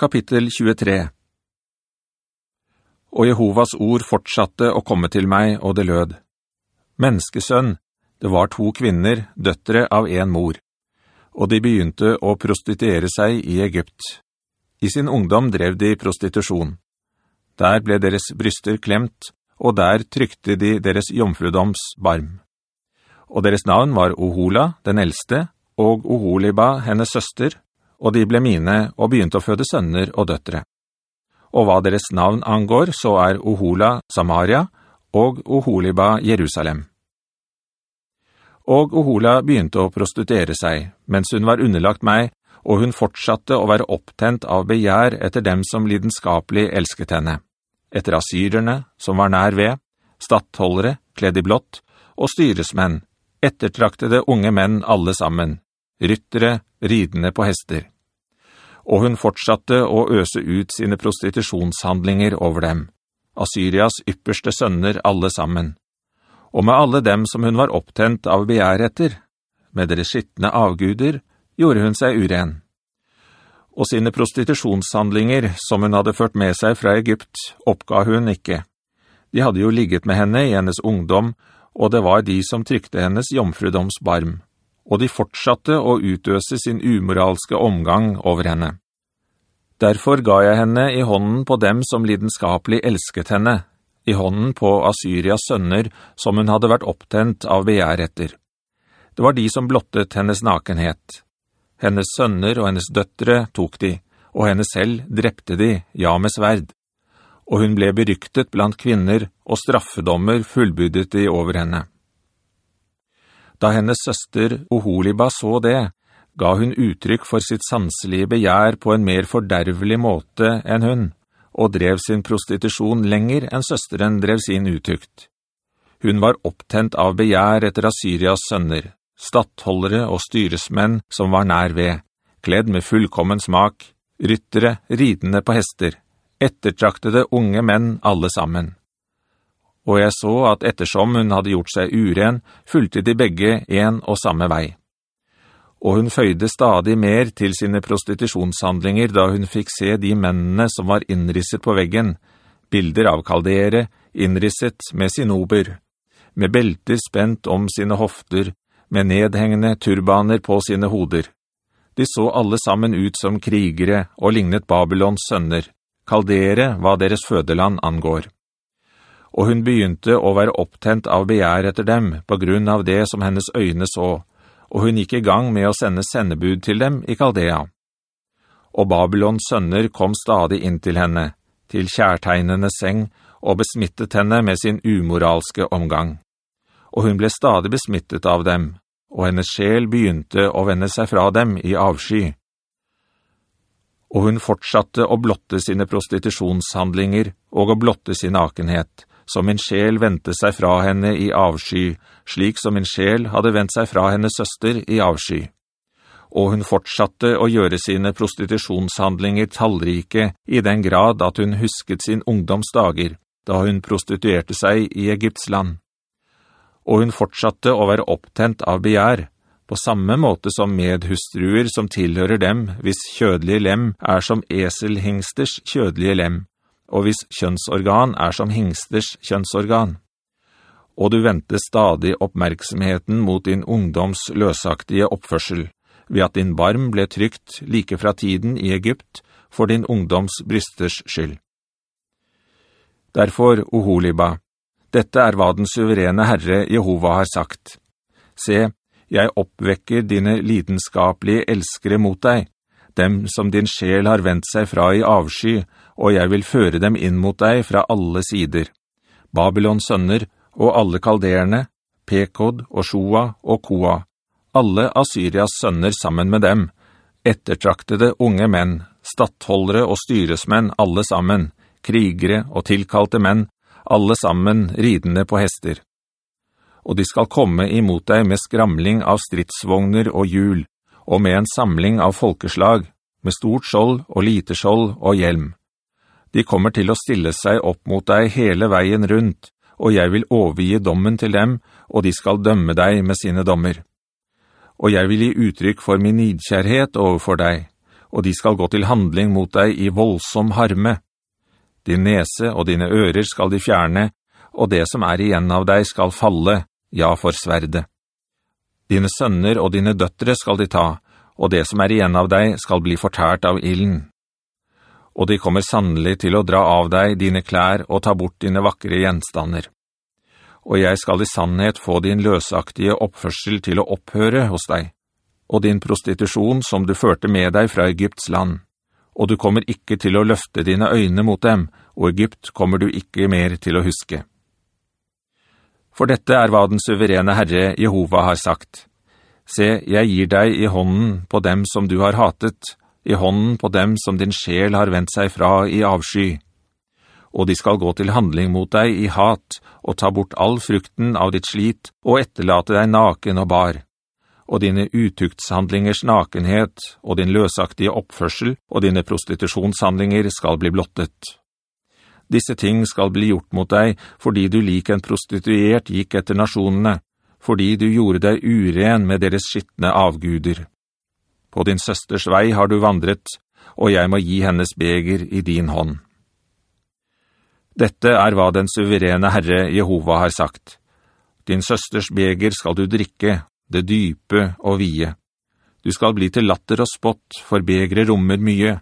Kapittel 23 Og Jehovas ord fortsatte å komme til meg, og det lød. Menneskesønn, det var to kvinner, døttere av en mor, og de begynte å prostituere seg i Egypt. I sin ungdom drev de prostitusjon. Der ble deres bryster klemt, og der trykte de deres jomfrudoms barm. Og deres navn var Ohola, den eldste, og Oholiba, hennes søster, og de ble mine og begynte å føde sønner og døttere. Og hva deres navn angår, så er Ohola Samaria og Oholiba Jerusalem. Og Ohola begynte å prostituere seg, mens hun var underlagt meg, og hun fortsatte å være opptent av begjær etter dem som lidenskapelig elsket henne, etter asyrerne som var nær ved, stattholdere, kledd i blått, og styresmenn, ettertraktede unge menn alle sammen, ryttere, ridende på hester. Og hun fortsatte å øse ut sine prostitusjonshandlinger over dem, Assyrias ypperste sønner alle sammen, og med alle dem som hun var opptent av begjær etter, med deres skittende avguder, gjorde hun seg uren. Og sine prostitusjonshandlinger, som hun hadde ført med seg fra Egypt, oppga hun ikke. De hadde jo ligget med henne i hennes ungdom, og det var de som trykte hennes jomfrudoms barm og de fortsatte å utøse sin umoralske omgang over henne. Derfor ga jeg henne i hånden på dem som lidenskapelig elsket henne, i hånden på Assyrias sønner som hun hadde vært opptent av begjær etter. Det var de som blottet hennes nakenhet. Hennes sønner og hennes døttere tok de, og henne selv drepte de, ja med sverd. Og hun ble beryktet blant kvinner, og straffedommer fullbudet de over henne. Da hennes søster Oholiba så det, ga hun uttrykk for sitt sanselige begjær på en mer fordervelig måte enn hun, og drev sin prostitusjon lenger enn søsteren drev sin utukt. Hun var opptent av begjær etter Assyrias sønner, stattholdere og styresmenn som var nær ved, kledd med fullkommen smak, ryttere, ridende på hester, ettertraktede unge menn alle sammen og jeg så at ettersom hun hadde gjort seg uren, fulgte de begge en og samme vei. Og hun føyde stadig mer til sine prostitusjonshandlinger da hun fikk se de mennene som var innrisset på veggen, bilder av kaldere, innrisset med sinober, med belter spent om sine hofter, med nedhengende turbaner på sine hoder. De så alle sammen ut som krigere og lignet Babylons sønner, kaldere hva deres fødeland angår og hun begynte å være opptent av begjær etter dem på grunn av det som hennes øyne så, og hun gikk i gang med å sende sendebud til dem i Kaldea. Og Babylons sønner kom stadig inn til henne, til kjærtegnenes seng, og besmittet henne med sin umoralske omgang. Og hun ble stadig besmittet av dem, og hennes sjel begynte å vende seg fra dem i avsky. Og hun fortsatte å blotte sine prostitusjonshandlinger og å blotte sin nakenhet, som min sjel ventet seg fra henne i avsky, slik som min sjel hadde vendt seg fra hennes søster i avsky. Og hun fortsatte å gjøre sine prostitusjonshandlinger tallrike i den grad at hun husket sin ungdomsdager, da hun prostituerte seg i Egypts land. Og hun fortsatte å være opptent av begjær, på samme måte som medhustruer som tilhører dem, hvis kjødelige lem er som eselhingsters kjødelige lem og hvis kjønnsorgan er som hengsters kjønnsorgan. Og du venter stadig oppmerksomheten mot din ungdoms løsaktige oppførsel, ved at din barm ble trygt like fra tiden i Egypt for din ungdoms brysters skyld. Derfor, Oholiba, dette er hva den suverene Herre Jehova har sagt. Se, jeg oppvekker dine lidenskapelige elskere mot deg, dem som din sjel har vendt seg fra i avsky, og jeg vil føre dem inn mot deg fra alle sider. Babylons sønner og alle kalderene, Pekod og Shoa og Koa, alle Assyrias sønner sammen med dem, ettertraktede unge menn, stattholdere og styresmenn alle sammen, krigere og tilkalte menn, alle sammen ridende på hester. Og de skal komme imot deg med skramling av stridsvogner og hjul, og med en samling av folkeslag, med stort skjold og lite skjold og hjelm. De kommer til å stille seg opp mot deg hele veien rundt, og jeg vil overgi dommen til dem, og de skal dømme deg med sine dommer. Og jeg vil gi uttrykk for min nidkjærhet overfor deg, og de skal gå til handling mot deg i voldsom harme. Din nese og dine ører skal de fjerne, og det som er igjen av deg skal falle, ja, for sverde. Dine sønner og dine døttere skal de ta, og det som er igjen av deg skal bli fortært av illen. Og de kommer sannelig til å dra av deg dine klær og ta bort dine vakre gjenstander. Og jeg skal i sannhet få din løsaktige oppførsel til å opphøre hos deg, og din prostitusjon som du førte med deg fra Egypts land. Og du kommer ikke til å løfte dine øyne mot dem, og Egypt kommer du ikke mer til å huske. For dette er hva den suverene Herre Jehova har sagt. Se, jeg gir deg i hånden på dem som du har hatet, i hånden på dem som din sjel har vendt seg fra i avsky. Og de skal gå til handling mot deg i hat, og ta bort all frukten av ditt slit, og etterlate deg naken og bar. Og dine utuktshandlingers nakenhet, og din løsaktige oppførsel, og dine prostitusjonshandlinger skal bli blottet. Disse ting skal bli gjort mot deg, fordi du lik en prostituert gikk etter nasjonene, fordi du gjorde deg uren med deres skittne avguder. På din søsters vei har du vandret, og jeg må gi hennes beger i din hånd. Dette er hva den suverene Herre Jehova har sagt. Din søsters beger skal du drikke, det dype og vie. Du skal bli til latter og spott, for begre rommer mye.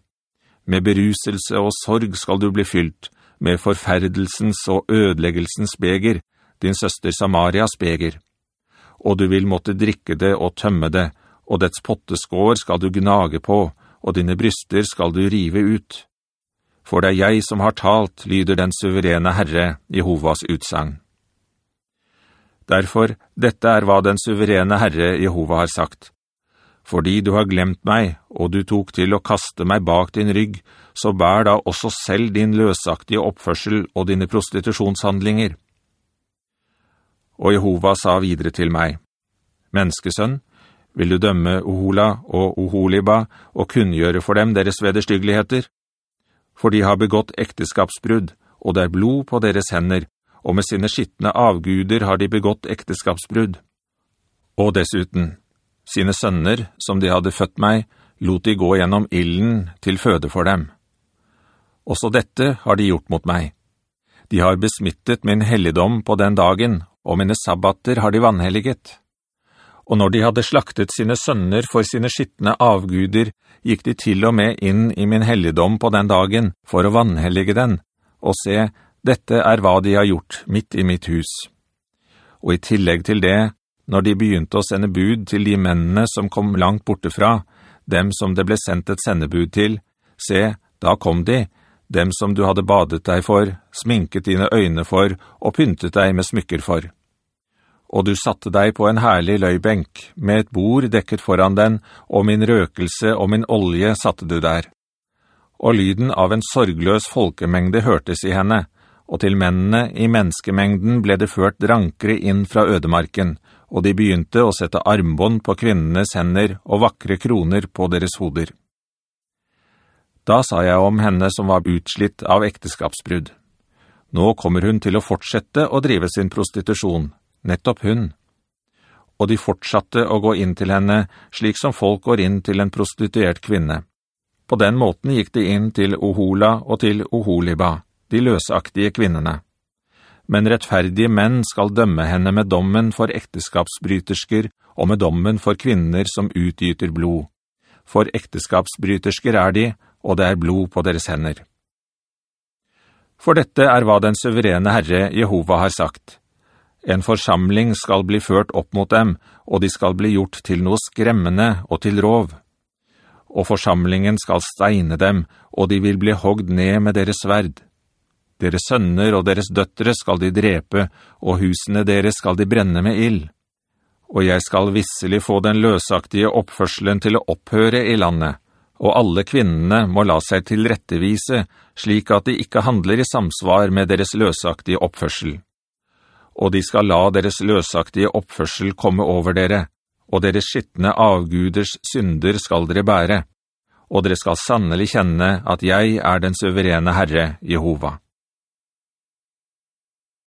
Med beruselse og sorg skal du bli fylt, med forferdelsens og ødeleggelsens beger, din søster Samarias beger. Og du vil måtte drikke det og tømme det, og dets potteskår skal du gnage på, og dine bryster skal du rive ut. For det er jeg som har talt, lyder den suverene Herre, Jehovas utsang. Derfor, dette er hva den suverene Herre Jehova har sagt. Fordi du har glemt meg, og du tok til å kaste meg bak din rygg, så bær da også selv din løsaktige oppførsel og dine prostitusjonshandlinger. Og Jehova sa videre til meg, «Menneskesønn, vil du dømme Ohola og Oholiba og kunngjøre for dem deres vederstyggeligheter? For de har begått ekteskapsbrudd, og det er blod på deres hender, og med sine skittende avguder har de begått ekteskapsbrudd. Og dessuten, sine sønner, som de hadde født meg, lot de gå gjennom illen til føde for dem. Også dette har de gjort mot meg. De har besmittet min helligdom på den dagen, og mine sabbater har de vanhelliget. Og når de hadde slaktet sine sønner for sine skittende avguder, gikk de til og med inn i min helligdom på den dagen for å vannhellige den, og se, dette er hva de har gjort midt i mitt hus. Og i tillegg til det, når de begynte å sende bud til de mennene som kom langt bortefra, dem som det ble sendt et sendebud til, se, da kom de, dem som du hadde badet deg for, sminket dine øyne for og pyntet deg med smykker for. Og du satte deg på en herlig løybenk, med et bord dekket foran den, og min røkelse og min olje satte du der. Og lyden av en sorgløs folkemengde hørtes i henne, og til mennene i menneskemengden ble det ført drankere inn fra ødemarken, og de begynte å sette armbånd på kvinnenes hender og vakre kroner på deres hoder. Da sa jeg om henne som var utslitt av ekteskapsbrudd. Nå kommer hun til å fortsette å drive sin prostitusjon, nettopp hun. Og de fortsatte å gå inn til henne, slik som folk går inn til en prostituert kvinne. På den måten gikk de inn til Ohola og til Oholiba, de løsaktige kvinnene men rettferdige menn skal dømme henne med dommen for ekteskapsbrytersker og med dommen for kvinner som utgyter blod. For ekteskapsbrytersker er de, og det er blod på deres hender. For dette er hva den suverene Herre Jehova har sagt. En forsamling skal bli ført opp mot dem, og de skal bli gjort til noe skremmende og til rov. Og forsamlingen skal steine dem, og de vil bli hogd ned med deres sverd. Deres sønner og deres døttere skal de drepe, og husene deres skal de brenne med ild. Og jeg skal visselig få den løsaktige oppførselen til å opphøre i landet, og alle kvinnene må la seg til rettevise, slik at de ikke handler i samsvar med deres løsaktige oppførsel. Og de skal la deres løsaktige oppførsel komme over dere, og deres skittne avguders synder skal dere bære, og dere skal sannelig kjenne at jeg er den suverene Herre, Jehova.